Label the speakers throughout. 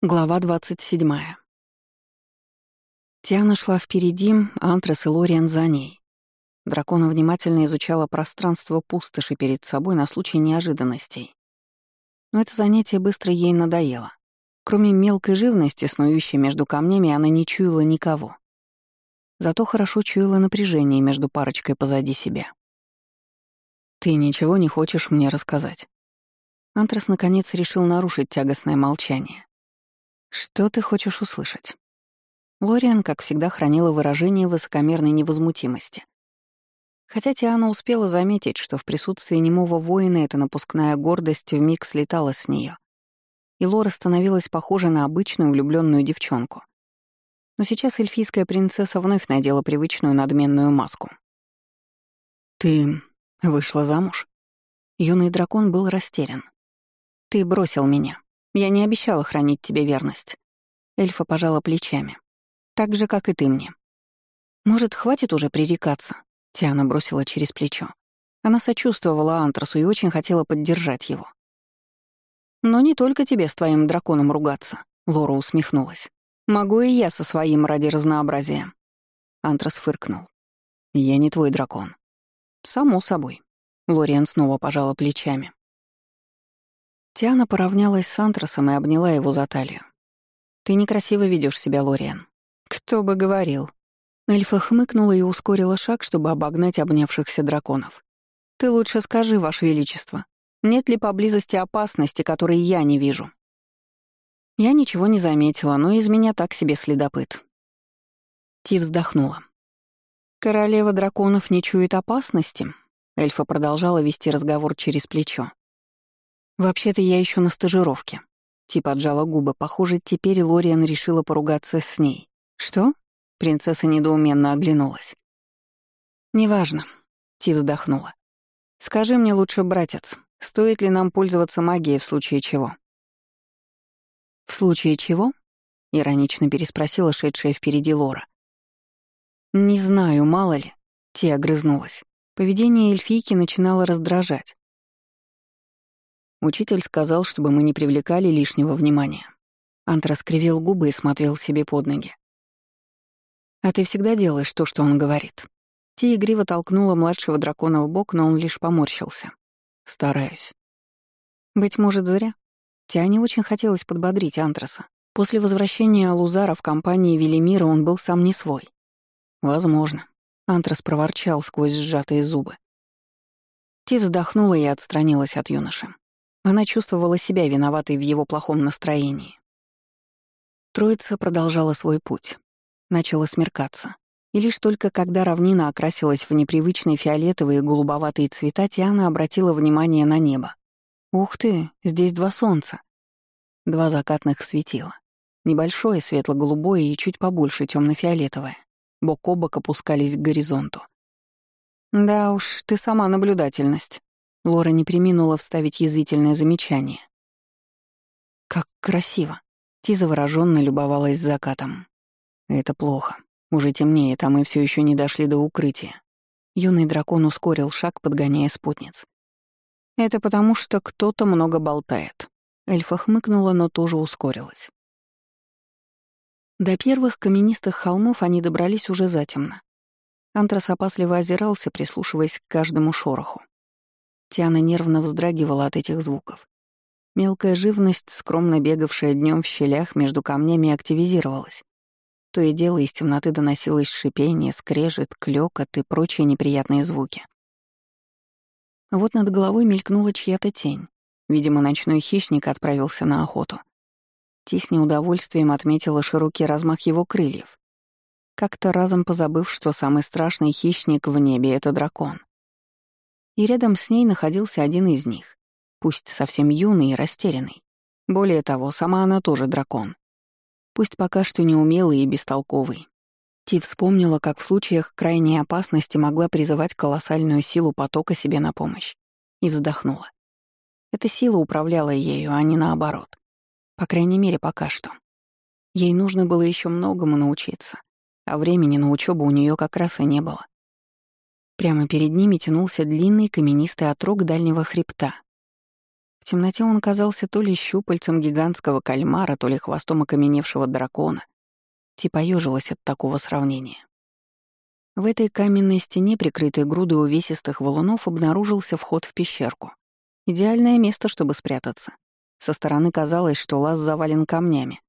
Speaker 1: Глава 27. Тиана шла впереди, Антрас и Лориан за ней. Дракона внимательно изучала пространство пустоши перед собой на случай неожиданностей. Но это занятие быстро ей надоело. Кроме мелкой живности, снующей между камнями, она не чуяла никого. Зато хорошо чуяла напряжение между парочкой позади себя. «Ты ничего не хочешь мне рассказать?» Антрас наконец решил нарушить тягостное молчание. «Что ты хочешь услышать?» Лориан, как всегда, хранила выражение высокомерной невозмутимости. Хотя Тиана успела заметить, что в присутствии немого воина эта напускная гордость вмиг слетала с нее, и Лора становилась похожа на обычную влюбленную девчонку. Но сейчас эльфийская принцесса вновь надела привычную надменную маску. «Ты вышла замуж?» Юный дракон был растерян. «Ты бросил меня», я не обещала хранить тебе верность. Эльфа пожала плечами. Так же, как и ты мне. Может, хватит уже пререкаться? Тиана бросила через плечо. Она сочувствовала Антрасу и очень хотела поддержать его. «Но не только тебе с твоим драконом ругаться», — Лора усмехнулась. «Могу и я со своим ради разнообразия». Антрас фыркнул. «Я не твой дракон». «Само собой». Лориан снова пожала плечами. Тиана поравнялась с Антрасом и обняла его за талию. «Ты некрасиво ведешь себя, Лориан». «Кто бы говорил». Эльфа хмыкнула и ускорила шаг, чтобы обогнать обнявшихся драконов. «Ты лучше скажи, Ваше Величество, нет ли поблизости опасности, которой я не вижу?» Я ничего не заметила, но из меня так себе следопыт. Ти вздохнула. «Королева драконов не чует опасности?» Эльфа продолжала вести разговор через плечо. «Вообще-то я еще на стажировке». Типа отжала губы. Похоже, теперь Лориан решила поругаться с ней. «Что?» Принцесса недоуменно оглянулась. «Неважно», — Ти вздохнула. «Скажи мне лучше, братец, стоит ли нам пользоваться магией в случае чего?» «В случае чего?» — иронично переспросила шедшая впереди Лора. «Не знаю, мало ли», — Ти огрызнулась. Поведение эльфийки начинало раздражать. Учитель сказал, чтобы мы не привлекали лишнего внимания. Ант раскривил губы и смотрел себе под ноги. «А ты всегда делаешь то, что он говорит». Ти игриво толкнула младшего дракона в бок, но он лишь поморщился. «Стараюсь». «Быть может, зря». Тиане очень хотелось подбодрить Антраса. После возвращения Алузара в компании Велимира он был сам не свой. «Возможно». Антрас проворчал сквозь сжатые зубы. Ти вздохнула и отстранилась от юноши. Она чувствовала себя виноватой в его плохом настроении. Троица продолжала свой путь. Начало смеркаться. И лишь только когда равнина окрасилась в непривычные фиолетовые и голубоватые цвета, Тиана обратила внимание на небо. «Ух ты, здесь два солнца!» Два закатных светила. Небольшое светло-голубое и чуть побольше темно-фиолетовое. Бок о бок опускались к горизонту. «Да уж, ты сама наблюдательность», Лора не приминула вставить язвительное замечание. «Как красиво!» Ти завороженно любовалась закатом. «Это плохо. Уже темнеет, а мы все еще не дошли до укрытия». Юный дракон ускорил шаг, подгоняя спутниц. «Это потому, что кто-то много болтает». Эльфа хмыкнула, но тоже ускорилась. До первых каменистых холмов они добрались уже затемно. Антрас опасливо озирался, прислушиваясь к каждому шороху. Тиана нервно вздрагивала от этих звуков. Мелкая живность, скромно бегавшая днем в щелях между камнями, активизировалась. То и дело из темноты доносилось шипение, скрежет, клёкот и прочие неприятные звуки. Вот над головой мелькнула чья-то тень. Видимо, ночной хищник отправился на охоту. Ти с неудовольствием отметила широкий размах его крыльев. Как-то разом позабыв, что самый страшный хищник в небе — это дракон и рядом с ней находился один из них, пусть совсем юный и растерянный. Более того, сама она тоже дракон. Пусть пока что неумелый и бестолковый. Ти вспомнила, как в случаях крайней опасности могла призывать колоссальную силу потока себе на помощь, и вздохнула. Эта сила управляла ею, а не наоборот. По крайней мере, пока что. Ей нужно было еще многому научиться, а времени на учебу у нее как раз и не было. Прямо перед ними тянулся длинный каменистый отрог дальнего хребта. В темноте он казался то ли щупальцем гигантского кальмара, то ли хвостом окаменевшего дракона. Ти поежилась от такого сравнения. В этой каменной стене, прикрытой грудой увесистых валунов, обнаружился вход в пещерку. Идеальное место, чтобы спрятаться. Со стороны казалось, что лаз завален камнями.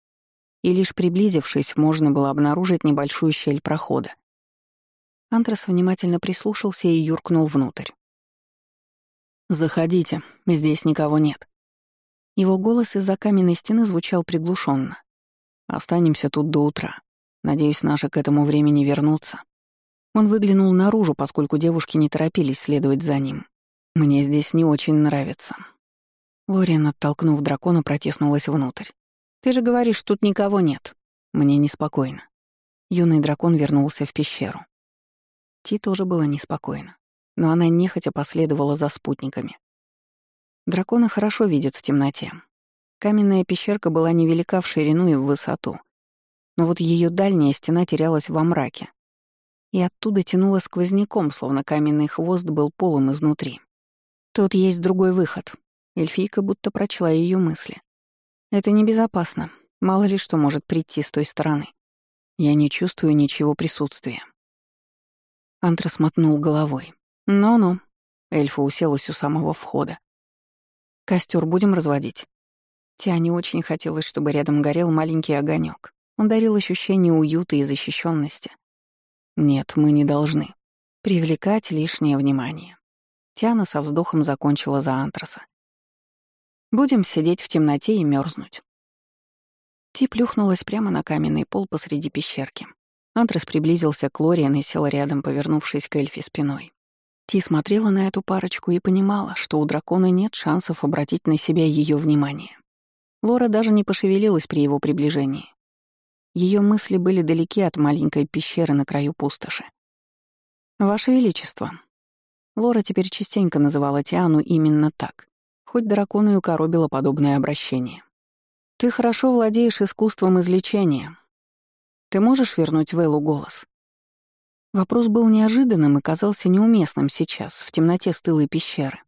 Speaker 1: И лишь приблизившись, можно было обнаружить небольшую щель прохода. Антрас внимательно прислушался и юркнул внутрь. «Заходите, здесь никого нет». Его голос из-за каменной стены звучал приглушенно. «Останемся тут до утра. Надеюсь, наши к этому времени вернутся». Он выглянул наружу, поскольку девушки не торопились следовать за ним. «Мне здесь не очень нравится». Лориан, оттолкнув дракона, протиснулась внутрь. «Ты же говоришь, тут никого нет». «Мне неспокойно». Юный дракон вернулся в пещеру. Ти тоже было неспокойно, но она нехотя последовала за спутниками. Дракона хорошо видят в темноте. Каменная пещерка была невелика в ширину и в высоту, но вот ее дальняя стена терялась во мраке, и оттуда тянуло сквозняком, словно каменный хвост был полом изнутри. Тут есть другой выход. Эльфийка будто прочла ее мысли. Это небезопасно. Мало ли что может прийти с той стороны. Я не чувствую ничего присутствия. Антрас мотнул головой. «Ну-ну». Эльфа уселась у самого входа. Костер будем разводить?» Тиане очень хотелось, чтобы рядом горел маленький огонек. Он дарил ощущение уюта и защищенности. Нет, мы не должны. Привлекать лишнее внимание. Тиана со вздохом закончила за антраса. Будем сидеть в темноте и мерзнуть. Ти плюхнулась прямо на каменный пол посреди пещерки. Антрас приблизился к Лориан и сел рядом, повернувшись к Эльфи спиной. Ти смотрела на эту парочку и понимала, что у дракона нет шансов обратить на себя ее внимание. Лора даже не пошевелилась при его приближении. Ее мысли были далеки от маленькой пещеры на краю пустоши. «Ваше Величество». Лора теперь частенько называла Тиану именно так, хоть дракону и укоробило подобное обращение. «Ты хорошо владеешь искусством излечения. Ты можешь вернуть Вейлу голос?» Вопрос был неожиданным и казался неуместным сейчас, в темноте стылой пещеры.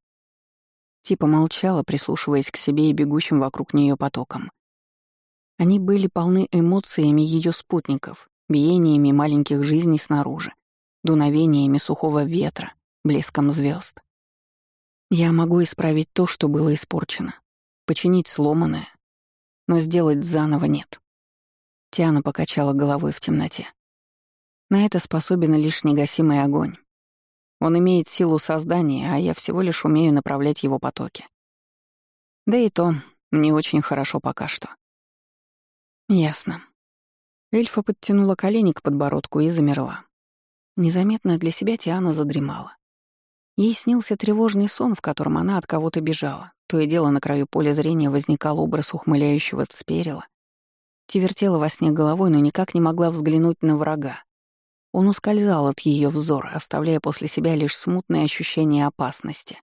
Speaker 1: Типа молчала, прислушиваясь к себе и бегущим вокруг нее потоком. Они были полны эмоциями ее спутников, биениями маленьких жизней снаружи, дуновениями сухого ветра, блеском звезд. Я могу исправить то, что было испорчено, починить сломанное, но сделать заново нет. Тиана покачала головой в темноте. На это способен лишь негасимый огонь. Он имеет силу создания, а я всего лишь умею направлять его потоки. Да и то не очень хорошо пока что. Ясно. Эльфа подтянула колени к подбородку и замерла. Незаметно для себя Тиана задремала. Ей снился тревожный сон, в котором она от кого-то бежала. То и дело на краю поля зрения возникал образ ухмыляющего цперила. Ти вертела во сне головой, но никак не могла взглянуть на врага. Он ускользал от ее взора, оставляя после себя лишь смутное ощущение опасности.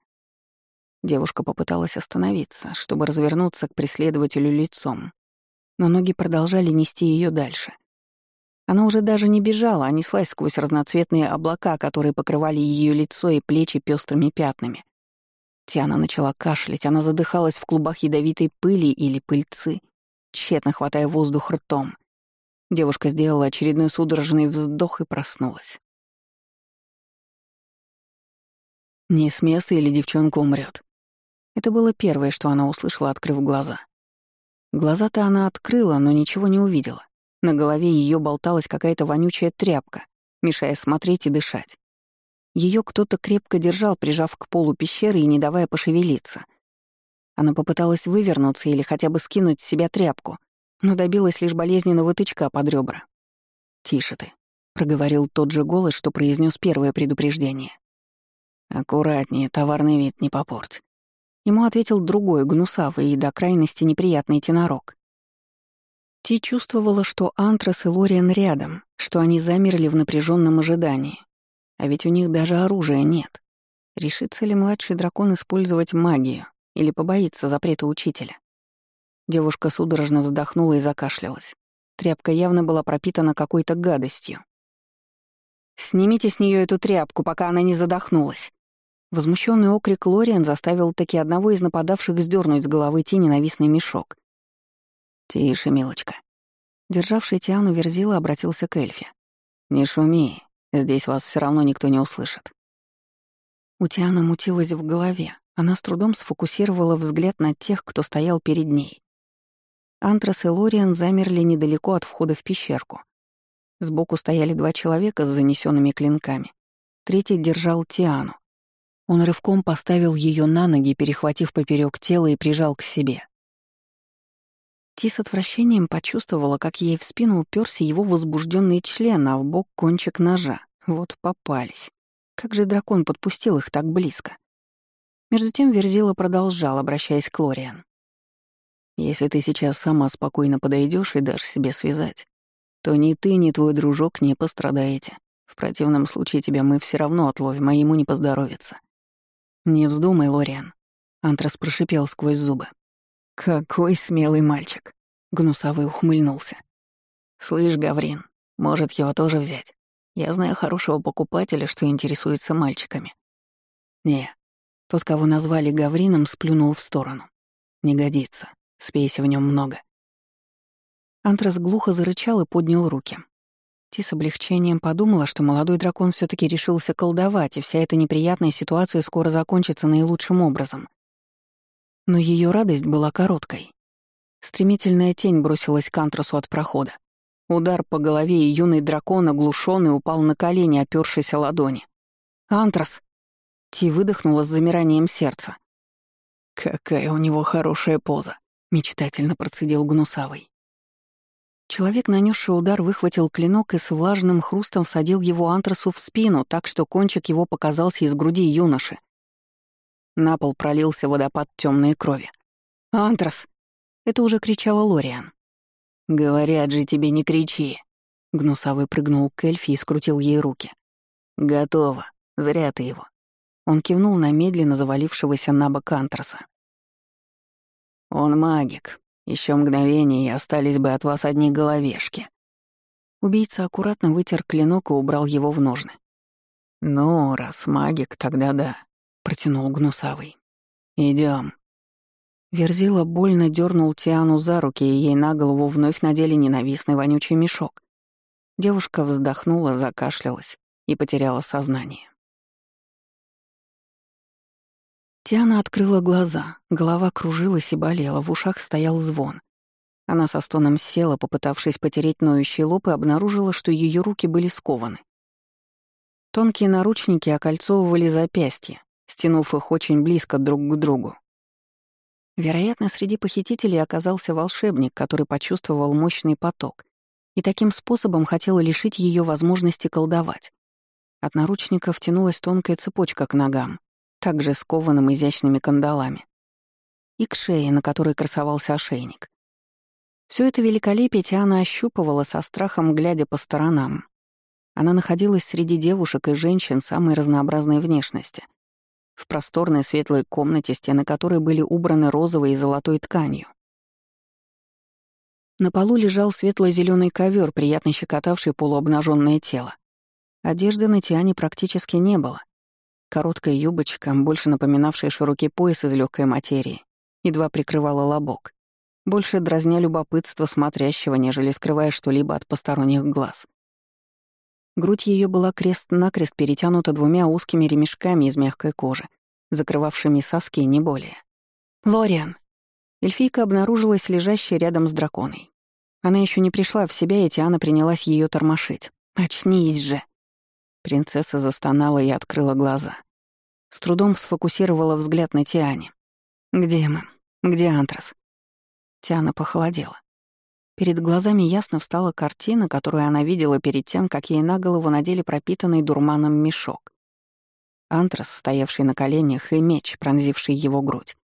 Speaker 1: Девушка попыталась остановиться, чтобы развернуться к преследователю лицом, но ноги продолжали нести ее дальше. Она уже даже не бежала, а неслась сквозь разноцветные облака, которые покрывали ее лицо и плечи пестрыми пятнами. Тиана начала кашлять, она задыхалась в клубах ядовитой пыли или пыльцы, тщетно хватая воздух ртом. Девушка сделала очередной судорожный вздох и проснулась. «Не с места или девчонка умрет. Это было первое, что она услышала, открыв глаза. Глаза-то она открыла, но ничего не увидела. На голове ее болталась какая-то вонючая тряпка, мешая смотреть и дышать. Ее кто-то крепко держал, прижав к полу пещеры и не давая пошевелиться. Она попыталась вывернуться или хотя бы скинуть с себя тряпку, но добилась лишь болезненного тычка под ребра. «Тише ты», — проговорил тот же голос, что произнес первое предупреждение. «Аккуратнее, товарный вид не попорть». Ему ответил другой, гнусавый и до крайности неприятный тенорок. Ти чувствовала, что Антрас и Лориан рядом, что они замерли в напряженном ожидании. А ведь у них даже оружия нет. Решится ли младший дракон использовать магию или побоится запрета учителя? Девушка судорожно вздохнула и закашлялась. Тряпка явно была пропитана какой-то гадостью. «Снимите с нее эту тряпку, пока она не задохнулась», Возмущенный окрик Лориан заставил таки одного из нападавших сдернуть с головы Ти ненавистный мешок. «Тише, милочка». Державший Тиану Верзила обратился к Эльфе. «Не шуми, здесь вас все равно никто не услышит». У Тианы мутилась в голове. Она с трудом сфокусировала взгляд на тех, кто стоял перед ней. Антрас и Лориан замерли недалеко от входа в пещерку. Сбоку стояли два человека с занесенными клинками. Третий держал Тиану. Он рывком поставил ее на ноги, перехватив поперек тела и прижал к себе. Ти с отвращением почувствовала, как ей в спину уперся его возбужденный член, а в бок кончик ножа. Вот попались. Как же дракон подпустил их так близко? Между тем Верзила продолжал, обращаясь к Лориан. «Если ты сейчас сама спокойно подойдешь и дашь себе связать, то ни ты, ни твой дружок не пострадаете. В противном случае тебя мы все равно отловим, а ему не поздоровится». «Не вздумай, Лориан», — Антрас прошипел сквозь зубы. «Какой смелый мальчик!» — Гнусавый ухмыльнулся. «Слышь, Гаврин, может, его тоже взять? Я знаю хорошего покупателя, что интересуется мальчиками». «Не». Тот, кого назвали Гаврином, сплюнул в сторону. «Не годится. Спейся в нем много». Антрас глухо зарычал и поднял руки. Ти с облегчением подумала, что молодой дракон все таки решился колдовать, и вся эта неприятная ситуация скоро закончится наилучшим образом. Но ее радость была короткой. Стремительная тень бросилась к Антрасу от прохода. Удар по голове, и юный дракон, оглушенный, упал на колени, опёршийся ладони. «Антрас!» Ти выдохнула с замиранием сердца. «Какая у него хорошая поза!» — мечтательно процедил Гнусавый. Человек, нанесший удар, выхватил клинок и с влажным хрустом всадил его антрасу в спину, так что кончик его показался из груди юноши. На пол пролился водопад темной крови. «Антрас!» — это уже кричала Лориан. «Говорят же тебе, не кричи!» Гнусавый прыгнул к эльфе и скрутил ей руки. «Готово. Зря ты его». Он кивнул на медленно завалившегося на бок Антраса. «Он магик. Еще мгновение, и остались бы от вас одни головешки». Убийца аккуратно вытер клинок и убрал его в ножны. «Ну, раз магик, тогда да протянул Гнусавый. Идем. Верзила больно дернул Тиану за руки, и ей на голову вновь надели ненавистный вонючий мешок. Девушка вздохнула, закашлялась и потеряла сознание. Тиана открыла глаза, голова кружилась и болела, в ушах стоял звон. Она со стоном села, попытавшись потереть ноющий лоб, и обнаружила, что ее руки были скованы. Тонкие наручники окольцовывали запястья, стянув их очень близко друг к другу. Вероятно, среди похитителей оказался волшебник, который почувствовал мощный поток и таким способом хотел лишить ее возможности колдовать. От наручников тянулась тонкая цепочка к ногам, также скованным изящными кандалами, и к шее, на которой красовался ошейник. Все это великолепие Тиана ощупывала со страхом, глядя по сторонам. Она находилась среди девушек и женщин самой разнообразной внешности — в просторной светлой комнате, стены которой были убраны розовой и золотой тканью. На полу лежал светло зеленый ковер, приятно щекотавший полуобнаженное тело. Одежды на Тиане практически не было. Короткая юбочка, больше напоминавшая широкий пояс из легкой материи, едва прикрывала лобок. Больше дразня любопытство смотрящего, нежели скрывая что-либо от посторонних глаз. Грудь ее была крест-накрест перетянута двумя узкими ремешками из мягкой кожи, закрывавшими соски не более. «Лориан!» Эльфийка обнаружилась лежащей рядом с драконой. Она еще не пришла в себя, и Тиана принялась ее тормошить. «Очнись же!» Принцесса застонала и открыла глаза. С трудом сфокусировала взгляд на Тиане. «Где мы? Где Антрас?» Тиана похолодела. Перед глазами ясно встала картина, которую она видела перед тем, как ей на голову надели пропитанный дурманом мешок. Антрас, стоявший на коленях, и меч, пронзивший его грудь.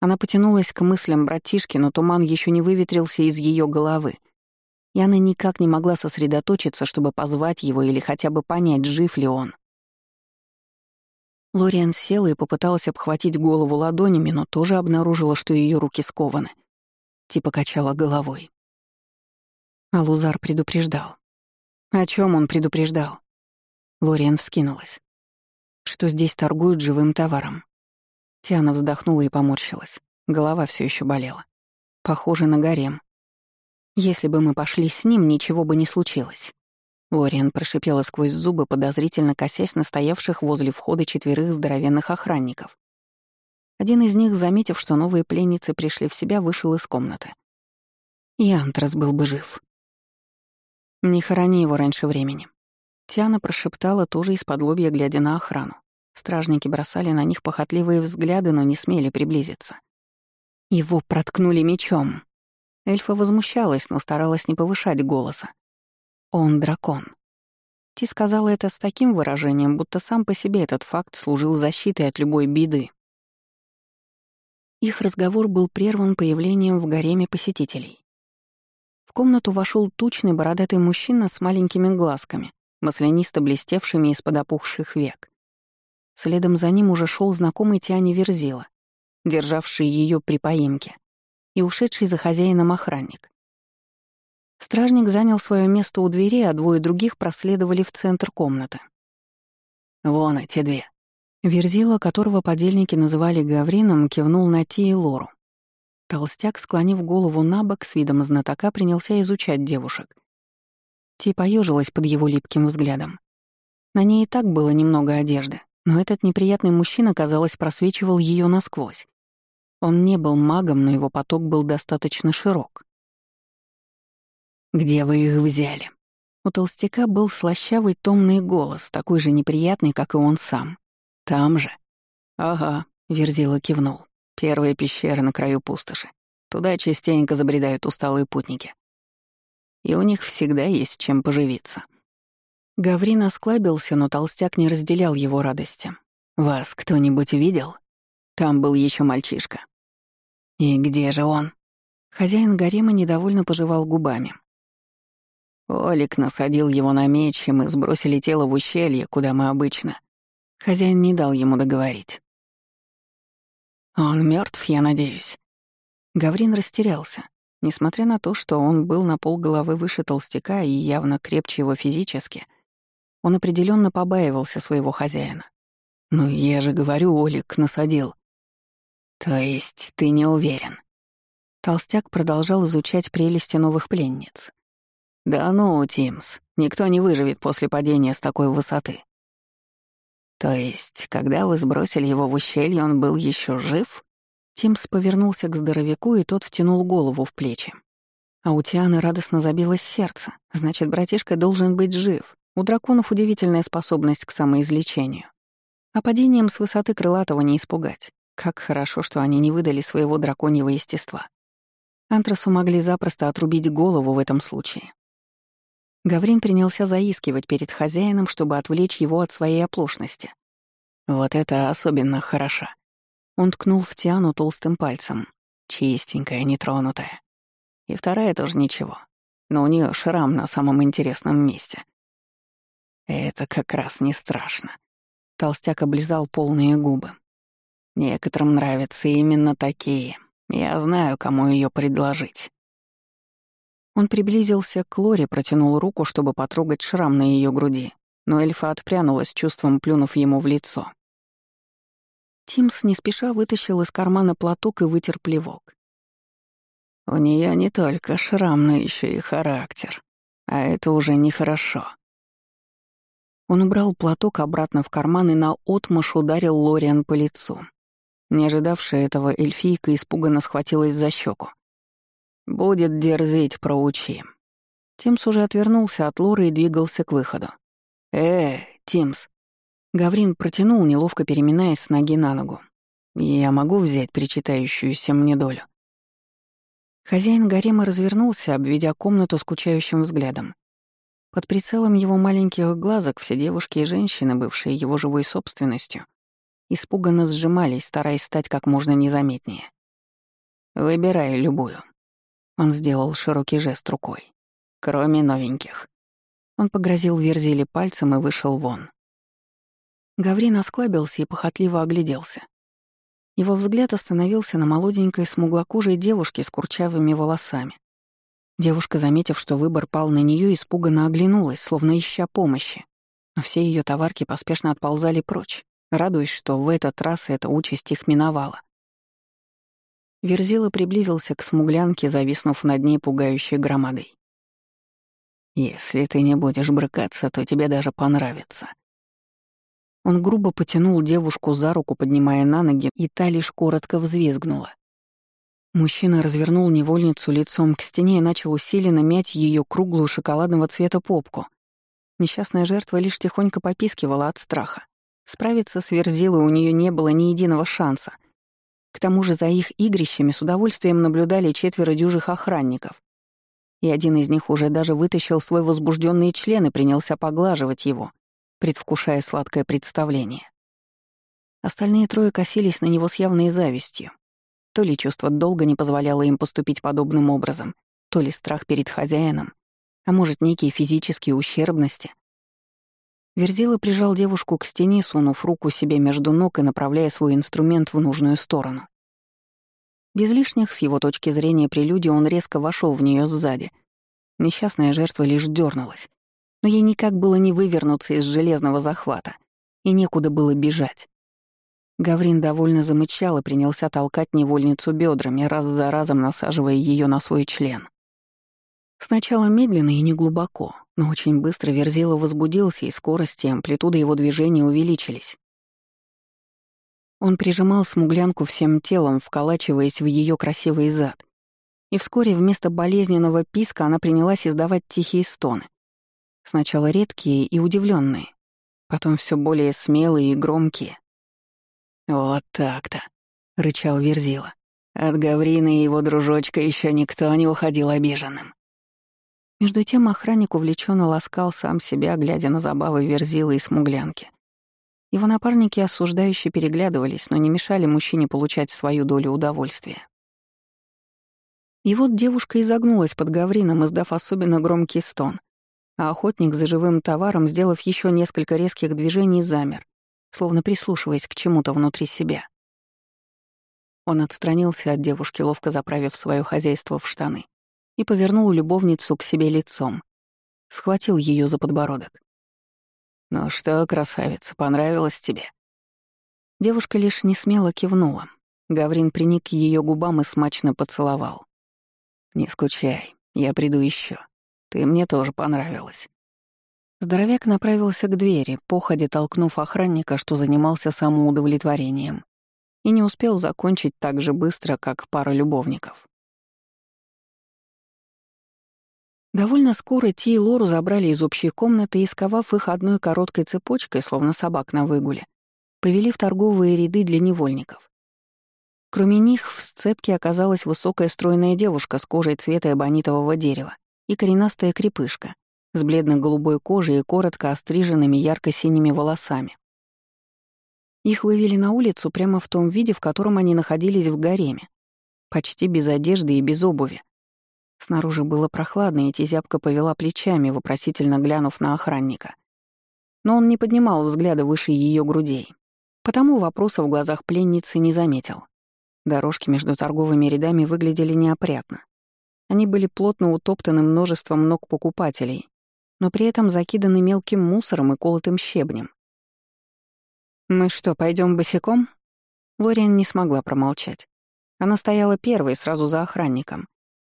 Speaker 1: Она потянулась к мыслям братишки, но туман еще не выветрился из ее головы, и она никак не могла сосредоточиться, чтобы позвать его или хотя бы понять, жив ли он. Лориан села и попыталась обхватить голову ладонями, но тоже обнаружила, что ее руки скованы — Типа качала головой. Алузар предупреждал. О чем он предупреждал? Лориан вскинулась. что здесь торгуют живым товаром. Тиана вздохнула и поморщилась. Голова все еще болела. Похоже на гарем. Если бы мы пошли с ним, ничего бы не случилось. Лориан прошипела сквозь зубы, подозрительно косясь на стоявших возле входа четверых здоровенных охранников. Один из них, заметив, что новые пленницы пришли в себя, вышел из комнаты. И Антрас был бы жив. «Не хорони его раньше времени». Тиана прошептала тоже из-под лобья, глядя на охрану. Стражники бросали на них похотливые взгляды, но не смели приблизиться. Его проткнули мечом. Эльфа возмущалась, но старалась не повышать голоса. Он дракон. Ти сказала это с таким выражением, будто сам по себе этот факт служил защитой от любой беды. Их разговор был прерван появлением в гареме посетителей. В комнату вошел тучный бородатый мужчина с маленькими глазками, маслянисто блестевшими из-под опухших век. Следом за ним уже шел знакомый Тиане Верзила, державший ее при поимке, и ушедший за хозяином охранник. Стражник занял свое место у двери, а двое других проследовали в центр комнаты. «Вон эти две». Верзила, которого подельники называли Гаврином, кивнул на Ти и Лору. Толстяк, склонив голову на бок, с видом знатока принялся изучать девушек. Ти поежилась под его липким взглядом. На ней и так было немного одежды, но этот неприятный мужчина, казалось, просвечивал ее насквозь. Он не был магом, но его поток был достаточно широк. «Где вы их взяли?» У толстяка был слащавый томный голос, такой же неприятный, как и он сам. «Там же?» «Ага», — Верзила кивнул. «Первая пещера на краю пустоши. Туда частенько забредают усталые путники. И у них всегда есть чем поживиться». Гаврин осклабился, но толстяк не разделял его радости. «Вас кто-нибудь видел? Там был еще мальчишка». «И где же он?» Хозяин гарема недовольно пожевал губами. Олик насадил его на меч, и мы сбросили тело в ущелье, куда мы обычно. Хозяин не дал ему договорить. «Он мертв, я надеюсь». Гаврин растерялся. Несмотря на то, что он был на полголовы выше толстяка и явно крепче его физически, он определенно побаивался своего хозяина. «Ну, я же говорю, Олик насадил». «То есть ты не уверен?» Толстяк продолжал изучать прелести новых пленниц. «Да ну, Тимс, никто не выживет после падения с такой высоты». «То есть, когда вы сбросили его в ущелье, он был еще жив?» Тимс повернулся к здоровяку, и тот втянул голову в плечи. А у Тианы радостно забилось сердце. Значит, братишка должен быть жив. У драконов удивительная способность к самоизлечению. А падением с высоты крылатого не испугать. Как хорошо, что они не выдали своего драконьего естества. Антрасу могли запросто отрубить голову в этом случае. Гаврин принялся заискивать перед хозяином, чтобы отвлечь его от своей оплошности. «Вот это особенно хороша». Он ткнул в Тиану толстым пальцем. Чистенькая, нетронутая. И вторая тоже ничего. Но у нее шрам на самом интересном месте. Это как раз не страшно. Толстяк облизал полные губы. Некоторым нравятся именно такие. Я знаю, кому ее предложить. Он приблизился к Лоре, протянул руку, чтобы потрогать шрам на ее груди, но эльфа отпрянулась, чувством плюнув ему в лицо. Тимс не спеша вытащил из кармана платок и вытер плевок. «У нее не только шрам, но еще и характер, а это уже нехорошо». Он убрал платок обратно в карман и наотмашь ударил Лориан по лицу. Не ожидавшая этого, эльфийка испуганно схватилась за щеку. «Будет дерзить, проучи». Тимс уже отвернулся от Лоры и двигался к выходу. «Э, Тимс!» Гаврин протянул, неловко переминаясь с ноги на ногу. «Я могу взять причитающуюся мне долю?» Хозяин гарема развернулся, обведя комнату скучающим взглядом. Под прицелом его маленьких глазок все девушки и женщины, бывшие его живой собственностью, испуганно сжимались, стараясь стать как можно незаметнее. «Выбирай любую», он сделал широкий жест рукой. Кроме новеньких. Он погрозил Верзили пальцем и вышел вон. Гаврин осклабился и похотливо огляделся. Его взгляд остановился на молоденькой смуглокожей девушке с курчавыми волосами. Девушка, заметив, что выбор пал на нее, испуганно оглянулась, словно ища помощи. Но все ее товарки поспешно отползали прочь, радуясь, что в этот раз эта участь их миновала. Верзила приблизился к смуглянке, зависнув над ней пугающей громадой. «Если ты не будешь брыкаться, то тебе даже понравится». Он грубо потянул девушку за руку, поднимая на ноги, и та лишь коротко взвизгнула. Мужчина развернул невольницу лицом к стене и начал усиленно мять ее круглую шоколадного цвета попку. Несчастная жертва лишь тихонько попискивала от страха. Справиться с Верзилой у нее не было ни единого шанса — к тому же за их игрищами с удовольствием наблюдали четверо дюжих охранников. И один из них уже даже вытащил свой возбужденный член и принялся поглаживать его, предвкушая сладкое представление. Остальные трое косились на него с явной завистью. То ли чувство долга не позволяло им поступить подобным образом, то ли страх перед хозяином, а может, некие физические ущербности. Верзила прижал девушку к стене, сунув руку себе между ног и направляя свой инструмент в нужную сторону. Без лишних, с его точки зрения прелюдии, он резко вошел в нее сзади. Несчастная жертва лишь дернулась, но ей никак было не вывернуться из железного захвата, и некуда было бежать. Гаврин довольно замычал и принялся толкать невольницу бедрами, раз за разом насаживая ее на свой член. Сначала медленно и неглубоко, но очень быстро Верзила возбудился, и скорость и амплитуда его движения увеличились. Он прижимал смуглянку всем телом, вколачиваясь в ее красивый зад. И вскоре вместо болезненного писка она принялась издавать тихие стоны. Сначала редкие и удивленные, потом все более смелые и громкие. «Вот так-то», — рычал Верзила. От Гаврины и его дружочка еще никто не уходил обиженным. Между тем охранник увлеченно ласкал сам себя, глядя на забавы Верзилы и Смуглянки. Его напарники осуждающе переглядывались, но не мешали мужчине получать свою долю удовольствия. И вот девушка изогнулась под Гаврином, издав особенно громкий стон, а охотник за живым товаром, сделав еще несколько резких движений, замер, словно прислушиваясь к чему-то внутри себя. Он отстранился от девушки, ловко заправив свое хозяйство в штаны, и повернул любовницу к себе лицом. Схватил ее за подбородок. «Ну что, красавица, понравилось тебе?» Девушка лишь не смело кивнула. Гаврин приник к ее губам и смачно поцеловал. «Не скучай, я приду еще. Ты мне тоже понравилась». Здоровяк направился к двери, походе толкнув охранника, что занимался самоудовлетворением, и не успел закончить так же быстро, как пара любовников. Довольно скоро Ти и Лору забрали из общей комнаты и, сковав их одной короткой цепочкой, словно собак на выгуле, повели в торговые ряды для невольников. Кроме них в сцепке оказалась высокая стройная девушка с кожей цвета эбонитового дерева и коренастая крепышка с бледно-голубой кожей и коротко остриженными ярко-синими волосами. Их вывели на улицу прямо в том виде, в котором они находились в гареме, почти без одежды и без обуви, Снаружи было прохладно, и Тизябка повела плечами, вопросительно глянув на охранника. Но он не поднимал взгляда выше ее грудей, потому вопроса в глазах пленницы не заметил. Дорожки между торговыми рядами выглядели неопрятно. Они были плотно утоптаны множеством ног покупателей, но при этом закиданы мелким мусором и колотым щебнем. «Мы что, пойдем босиком?» Лориан не смогла промолчать. Она стояла первой, сразу за охранником,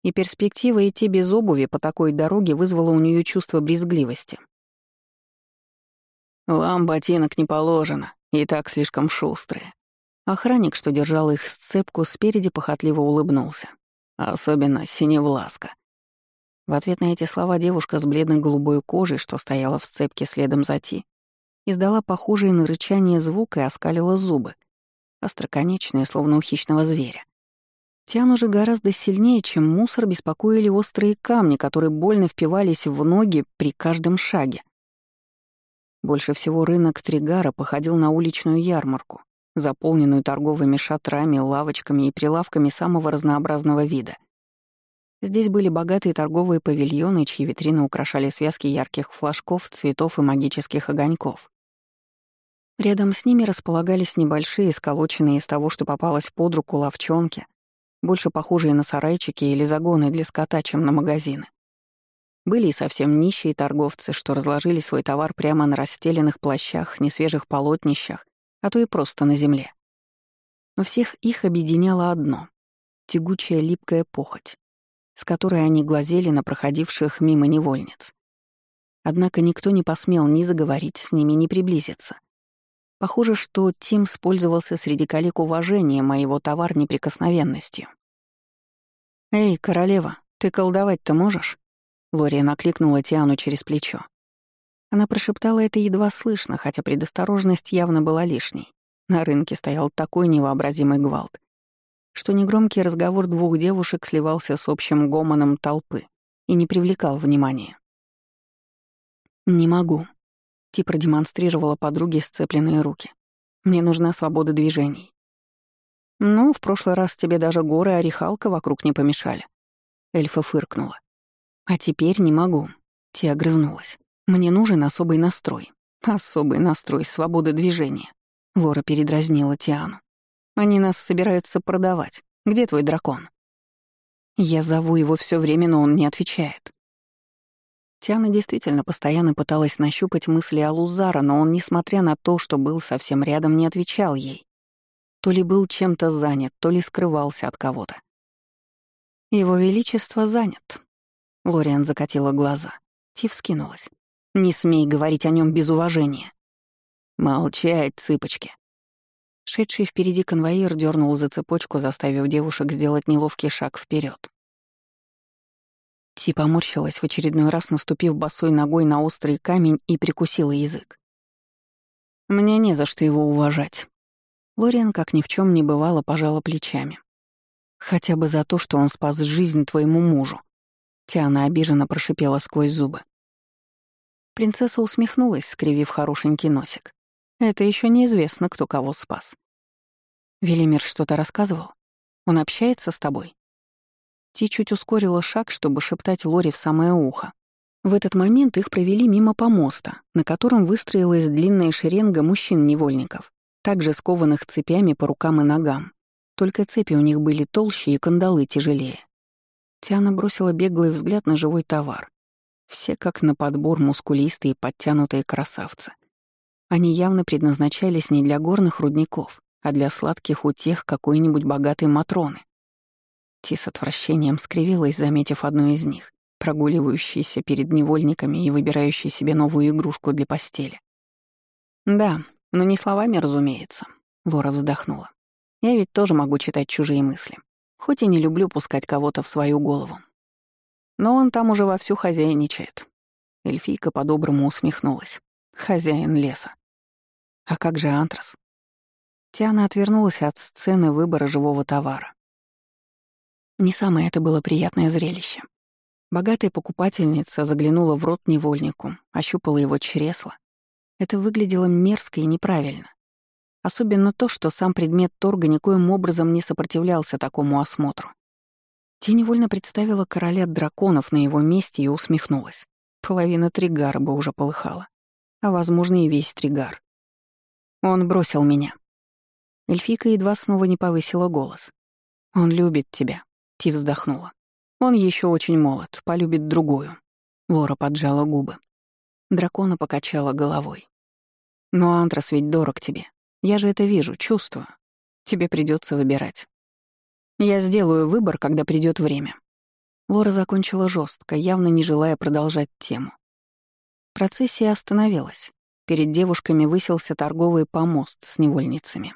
Speaker 1: и перспектива идти без обуви по такой дороге вызвала у нее чувство брезгливости. «Вам ботинок не положено, и так слишком шустрые». Охранник, что держал их сцепку, спереди похотливо улыбнулся. Особенно синевласка. В ответ на эти слова девушка с бледно-голубой кожей, что стояла в сцепке следом за Ти, издала похожее на рычание звук и оскалила зубы, остроконечные, словно у хищного зверя. Тян уже гораздо сильнее, чем мусор, беспокоили острые камни, которые больно впивались в ноги при каждом шаге. Больше всего рынок Тригара походил на уличную ярмарку, заполненную торговыми шатрами, лавочками и прилавками самого разнообразного вида. Здесь были богатые торговые павильоны, чьи витрины украшали связки ярких флажков, цветов и магических огоньков. Рядом с ними располагались небольшие, сколоченные из того, что попалось под руку, ловчонки, больше похожие на сарайчики или загоны для скота, чем на магазины. Были и совсем нищие торговцы, что разложили свой товар прямо на расстеленных плащах, несвежих полотнищах а то и просто на земле. Но всех их объединяло одно — тягучая липкая похоть, с которой они глазели на проходивших мимо невольниц. Однако никто не посмел ни заговорить с ними, ни приблизиться. Похоже, что Тим использовался среди коллег уважением, а его товар — неприкосновенностью. «Эй, королева, ты колдовать-то можешь?» Лория накликнула Тиану через плечо. Она прошептала это едва слышно, хотя предосторожность явно была лишней. На рынке стоял такой невообразимый гвалт, что негромкий разговор двух девушек сливался с общим гомоном толпы и не привлекал внимания. «Не могу», — Ти продемонстрировала подруге сцепленные руки. «Мне нужна свобода движений». «Ну, в прошлый раз тебе даже горы орехалка вокруг не помешали». Эльфа фыркнула. «А теперь не могу», — Ти огрызнулась. «Мне нужен особый настрой. Особый настрой свободы движения». Лора передразнила Тиану. «Они нас собираются продавать. Где твой дракон?» Я зову его все время, но он не отвечает. Тиана действительно постоянно пыталась нащупать мысли о Лузара, но он, несмотря на то, что был совсем рядом, не отвечал ей. То ли был чем-то занят, то ли скрывался от кого-то. «Его Величество занят», — Лориан закатила глаза. Ти вскинулась. «Не смей говорить о нем без уважения». «Молчать, цыпочки». Шедший впереди конвоир дернул за цепочку, заставив девушек сделать неловкий шаг вперед. Ти поморщилась в очередной раз, наступив босой ногой на острый камень и прикусила язык. «Мне не за что его уважать». Лориан, как ни в чем не бывало, пожала плечами. «Хотя бы за то, что он спас жизнь твоему мужу». Тиана обиженно прошипела сквозь зубы. Принцесса усмехнулась, скривив хорошенький носик. «Это еще неизвестно, кто кого спас». «Велимир что-то рассказывал? Он общается с тобой?» Ти чуть ускорила шаг, чтобы шептать Лори в самое ухо. В этот момент их провели мимо помоста, на котором выстроилась длинная шеренга мужчин-невольников, также скованных цепями по рукам и ногам. Только цепи у них были толще и кандалы тяжелее. Тиана бросила беглый взгляд на живой товар. Все как на подбор мускулистые подтянутые красавцы. Они явно предназначались не для горных рудников, а для сладких утех какой-нибудь богатой Матроны. Ти с отвращением скривилась, заметив одну из них, прогуливающейся перед невольниками и выбирающей себе новую игрушку для постели. «Да, но не словами, разумеется», — Лора вздохнула. «Я ведь тоже могу читать чужие мысли, хоть и не люблю пускать кого-то в свою голову. Но он там уже вовсю хозяйничает». Эльфийка по-доброму усмехнулась. «Хозяин леса». «А как же антрас?» Тиана отвернулась от сцены выбора живого товара. Не самое это было приятное зрелище. Богатая покупательница заглянула в рот невольнику, ощупала его чресло. Это выглядело мерзко и неправильно. Особенно то, что сам предмет торга никоим образом не сопротивлялся такому осмотру. Ти невольно представила короля драконов на его месте и усмехнулась. Половина тригара бы уже полыхала. А, возможно, и весь тригар. Он бросил меня. Эльфика едва снова не повысила голос. «Он любит тебя. Ти вздохнула. Он еще очень молод, полюбит другую. Лора поджала губы. Дракона покачала головой. Но Антрас ведь дорог тебе. Я же это вижу, чувствую. Тебе придется выбирать. Я сделаю выбор, когда придет время. Лора закончила жестко, явно не желая продолжать тему. Процессия остановилась. Перед девушками высился торговый помост с невольницами.